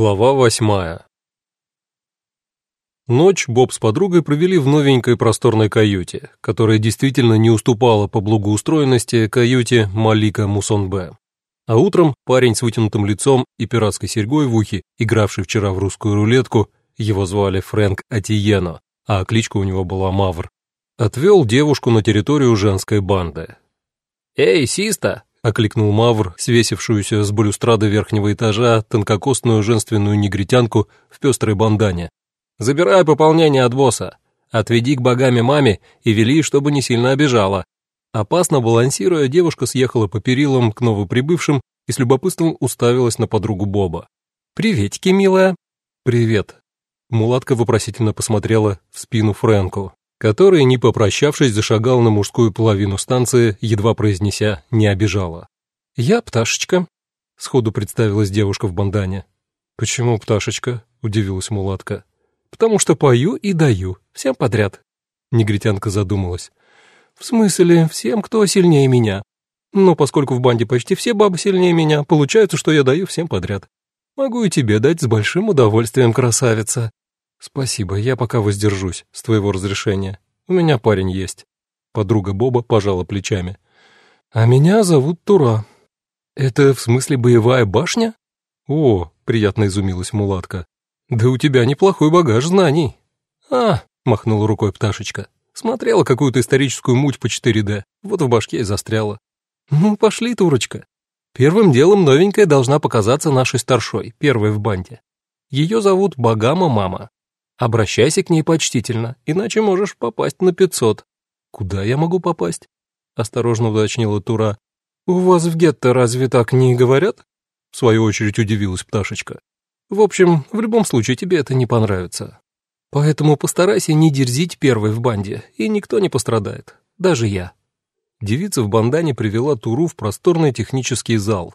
Глава восьмая Ночь Боб с подругой провели в новенькой просторной каюте, которая действительно не уступала по благоустроенности каюте Малика Мусонбе. А утром парень с вытянутым лицом и пиратской серьгой в ухе, игравший вчера в русскую рулетку, его звали Фрэнк Атиено, а кличка у него была Мавр, отвел девушку на территорию женской банды. «Эй, Систа!» — окликнул Мавр, свесившуюся с балюстрады верхнего этажа тонкокостную женственную негритянку в пестрой бандане. «Забирай пополнение от босса. Отведи к богами маме и вели, чтобы не сильно обижала». Опасно балансируя, девушка съехала по перилам к новоприбывшим и с любопытством уставилась на подругу Боба. «Приветики, милая». «Привет». Мулатка вопросительно посмотрела в спину Фрэнку который, не попрощавшись, зашагал на мужскую половину станции, едва произнеся «не обижала». «Я пташечка», — сходу представилась девушка в бандане. «Почему пташечка?» — удивилась мулатка. «Потому что пою и даю, всем подряд». Негритянка задумалась. «В смысле, всем, кто сильнее меня. Но поскольку в банде почти все бабы сильнее меня, получается, что я даю всем подряд. Могу и тебе дать с большим удовольствием, красавица». «Спасибо, я пока воздержусь, с твоего разрешения. У меня парень есть». Подруга Боба пожала плечами. «А меня зовут Тура». «Это в смысле боевая башня?» «О», — приятно изумилась мулатка. «Да у тебя неплохой багаж знаний». «А», — махнула рукой пташечка. «Смотрела какую-то историческую муть по 4D, вот в башке и застряла». «Ну, пошли, Турочка. Первым делом новенькая должна показаться нашей старшой, первой в банде. Ее зовут Багама Мама. Обращайся к ней почтительно, иначе можешь попасть на пятьсот. Куда я могу попасть? Осторожно уточнила Тура. У вас в гетто разве так не говорят? В свою очередь удивилась пташечка. В общем, в любом случае тебе это не понравится. Поэтому постарайся не дерзить первой в банде, и никто не пострадает, даже я. Девица в бандане привела Туру в просторный технический зал.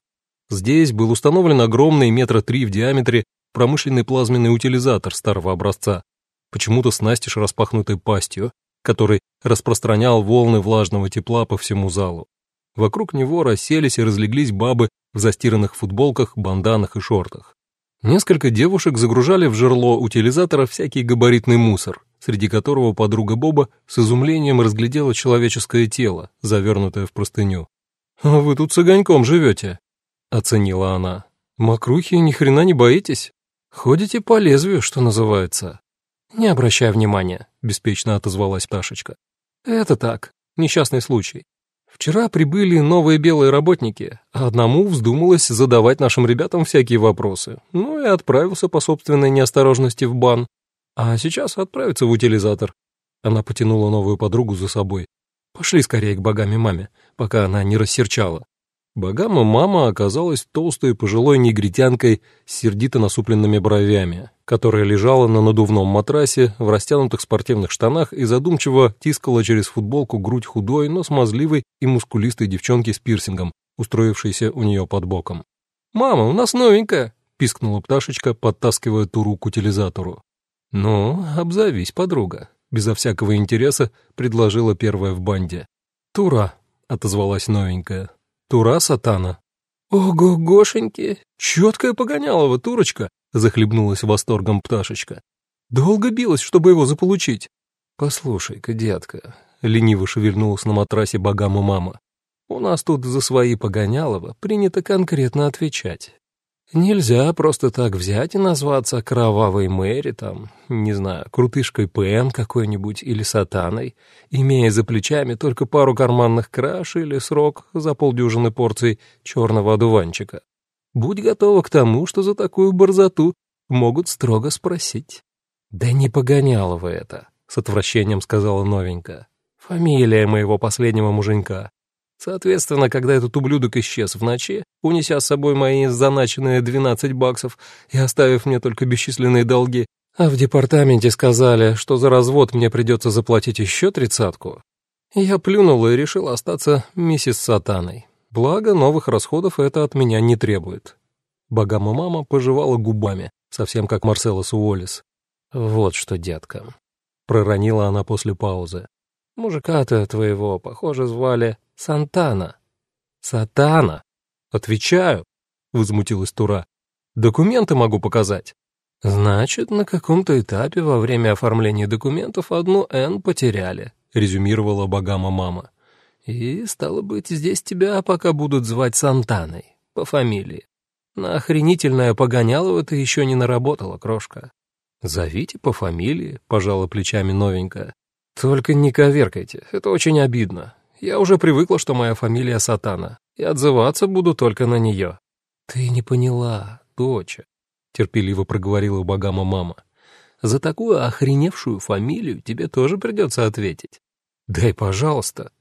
Здесь был установлен огромный метра три в диаметре промышленный плазменный утилизатор старого образца, почему-то с настежь распахнутой пастью, который распространял волны влажного тепла по всему залу. Вокруг него расселись и разлеглись бабы в застиранных футболках, банданах и шортах. Несколько девушек загружали в жерло утилизатора всякий габаритный мусор, среди которого подруга Боба с изумлением разглядела человеческое тело, завернутое в простыню. «А вы тут с огоньком живете», — оценила она. «Мокрухи ни хрена не боитесь?» «Ходите по лезвию, что называется». «Не обращай внимания», — беспечно отозвалась пташечка. «Это так, несчастный случай. Вчера прибыли новые белые работники, а одному вздумалось задавать нашим ребятам всякие вопросы. Ну и отправился по собственной неосторожности в бан. А сейчас отправится в утилизатор». Она потянула новую подругу за собой. «Пошли скорее к богами маме, пока она не рассерчала». Богама мама оказалась толстой пожилой негритянкой с сердито насупленными бровями, которая лежала на надувном матрасе в растянутых спортивных штанах и задумчиво тискала через футболку грудь худой, но смазливой и мускулистой девчонки с пирсингом, устроившейся у нее под боком. «Мама, у нас новенькая!» — пискнула пташечка, подтаскивая туру к утилизатору. «Ну, обзовись, подруга», — безо всякого интереса предложила первая в банде. «Тура», — отозвалась новенькая. Тура Сатана. «Ого, Гошеньки, четкая погонялова, турочка!» — захлебнулась восторгом пташечка. «Долго билась, чтобы его заполучить». «Послушай-ка, детка», — лениво шевельнулась на матрасе богама мама, «у нас тут за свои погонялова принято конкретно отвечать. Нельзя просто так взять и назваться кровавой Мэри, там, не знаю, крутышкой Пен какой-нибудь или сатаной, имея за плечами только пару карманных краш или срок за полдюжины порций черного одуванчика. Будь готова к тому, что за такую борзоту могут строго спросить. «Да не погоняло вы это», — с отвращением сказала новенькая. «Фамилия моего последнего муженька. Соответственно, когда этот ублюдок исчез в ночи, унеся с собой мои заначенные 12 баксов и оставив мне только бесчисленные долги, а в департаменте сказали, что за развод мне придется заплатить еще тридцатку, я плюнул и решил остаться миссис Сатаной. Благо, новых расходов это от меня не требует. Богама мама пожевала губами, совсем как Марсела Суолис. «Вот что, детка», — проронила она после паузы. «Мужика-то твоего, похоже, звали Сантана. Сатана. Отвечаю, возмутилась Тура. Документы могу показать». «Значит, на каком-то этапе во время оформления документов одну «Н» потеряли», — резюмировала богама мама. «И, стало быть, здесь тебя пока будут звать Сантаной, по фамилии. На охренительное погонялово ты еще не наработала, крошка». «Зовите по фамилии», — пожала плечами новенькая. «Только не коверкайте, это очень обидно. Я уже привыкла, что моя фамилия Сатана, и отзываться буду только на нее». «Ты не поняла, доча», — терпеливо проговорила богама мама. «За такую охреневшую фамилию тебе тоже придется ответить. Дай, пожалуйста».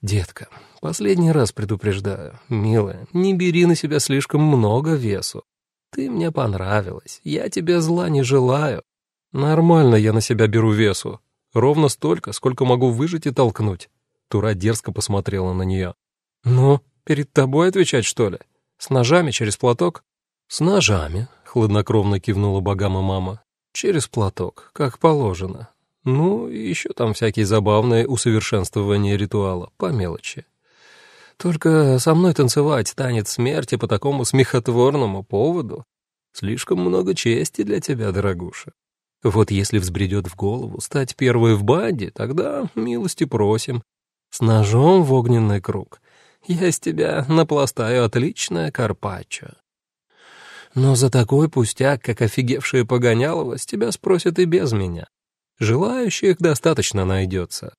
«Детка, последний раз предупреждаю, милая, не бери на себя слишком много весу. Ты мне понравилась, я тебе зла не желаю. Нормально я на себя беру весу, ровно столько, сколько могу выжить и толкнуть». Тура дерзко посмотрела на нее. «Ну, перед тобой отвечать, что ли? С ножами через платок?» «С ножами», — хладнокровно кивнула богама мама. «Через платок, как положено. Ну, и еще там всякие забавные усовершенствования ритуала, по мелочи. Только со мной танцевать танец смерти по такому смехотворному поводу слишком много чести для тебя, дорогуша. Вот если взбредет в голову стать первой в банде, тогда милости просим. С ножом в огненный круг я из тебя напластаю отличное карпаччо. Но за такой пустяк, как офигевшие погонялова, с тебя спросят и без меня. Желающих достаточно найдется.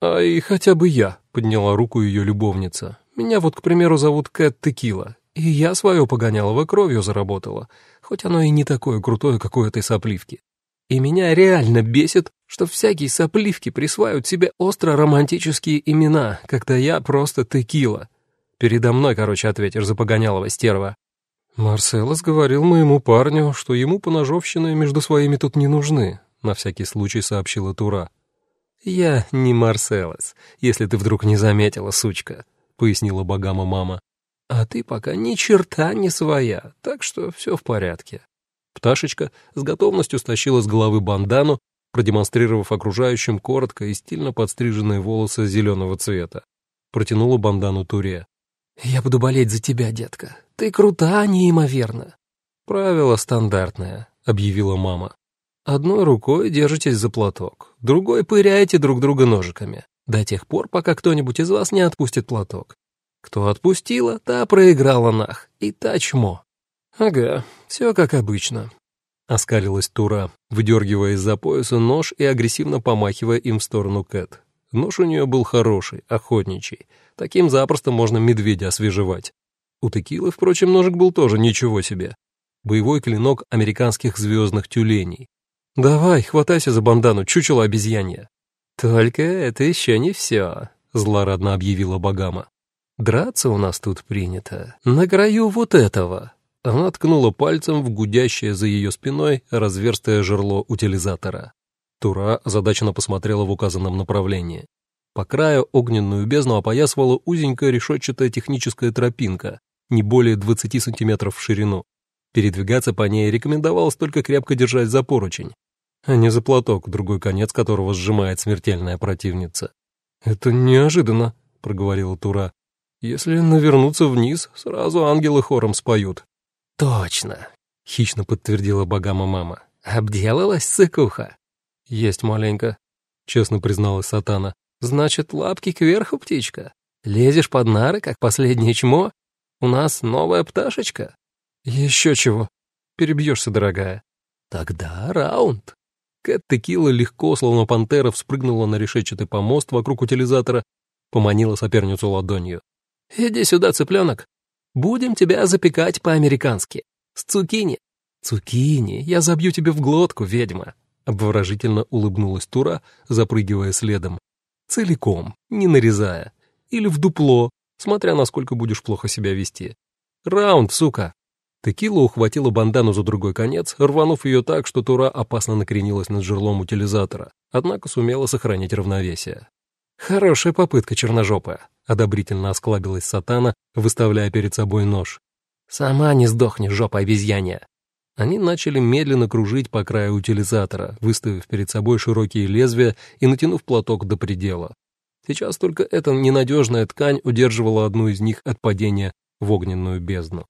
А и хотя бы я, — подняла руку ее любовница. Меня вот, к примеру, зовут Кэт Текила, и я свое погонялово кровью заработала, хоть оно и не такое крутое, как у этой сопливки. И меня реально бесит, что всякие сопливки присваивают себе остро-романтические имена, когда я просто текила. Передо мной, короче, ответишь за погонялого стерва. Марселос говорил моему парню, что ему поножовщины между своими тут не нужны, на всякий случай сообщила Тура. «Я не Марселос, если ты вдруг не заметила, сучка», — пояснила богама мама. «А ты пока ни черта не своя, так что все в порядке». Пташечка с готовностью стащила с головы бандану, продемонстрировав окружающим коротко и стильно подстриженные волосы зеленого цвета. Протянула бандану Туре. «Я буду болеть за тебя, детка. Ты крута неимоверно». «Правило стандартное», — объявила мама. «Одной рукой держитесь за платок, другой пыряете друг друга ножиками, до тех пор, пока кто-нибудь из вас не отпустит платок. Кто отпустила, та проиграла нах, и та чмо». «Ага, все как обычно», — оскалилась Тура, выдергивая из-за пояса нож и агрессивно помахивая им в сторону Кэт. Нож у нее был хороший, охотничий. Таким запросто можно медведя освежевать. У текилы, впрочем, ножик был тоже ничего себе. Боевой клинок американских звездных тюленей. «Давай, хватайся за бандану, чучело обезьянья». «Только это еще не все», — злорадно объявила Багама. «Драться у нас тут принято. На краю вот этого». Она ткнула пальцем в гудящее за ее спиной разверстое жерло утилизатора. Тура задачно посмотрела в указанном направлении. По краю огненную бездну опоясывала узенькая решетчатая техническая тропинка, не более 20 сантиметров в ширину. Передвигаться по ней рекомендовалось только крепко держать за поручень, а не за платок, другой конец которого сжимает смертельная противница. «Это неожиданно», — проговорила Тура. «Если навернуться вниз, сразу ангелы хором споют». «Точно», — хищно подтвердила богама мама. «Обделалась, сыкуха?» «Есть маленько», — честно призналась Сатана. «Значит, лапки кверху, птичка? Лезешь под нары, как последнее чмо? У нас новая пташечка?» «Еще чего. Перебьешься, дорогая». «Тогда раунд». Кэт Текила легко, словно пантера, вспрыгнула на решетчатый помост вокруг утилизатора, поманила соперницу ладонью. «Иди сюда, цыпленок. Будем тебя запекать по-американски. С цукини. Цукини, я забью тебе в глотку, ведьма. Обворожительно улыбнулась Тура, запрыгивая следом. Целиком, не нарезая. Или в дупло, смотря насколько будешь плохо себя вести. Раунд, сука. Текила ухватила бандану за другой конец, рванув ее так, что Тура опасно накренилась над жерлом утилизатора, однако сумела сохранить равновесие. «Хорошая попытка, черножопая», — одобрительно осклабилась сатана, выставляя перед собой нож. «Сама не сдохни, жопа обезьянья!» Они начали медленно кружить по краю утилизатора, выставив перед собой широкие лезвия и натянув платок до предела. Сейчас только эта ненадежная ткань удерживала одну из них от падения в огненную бездну.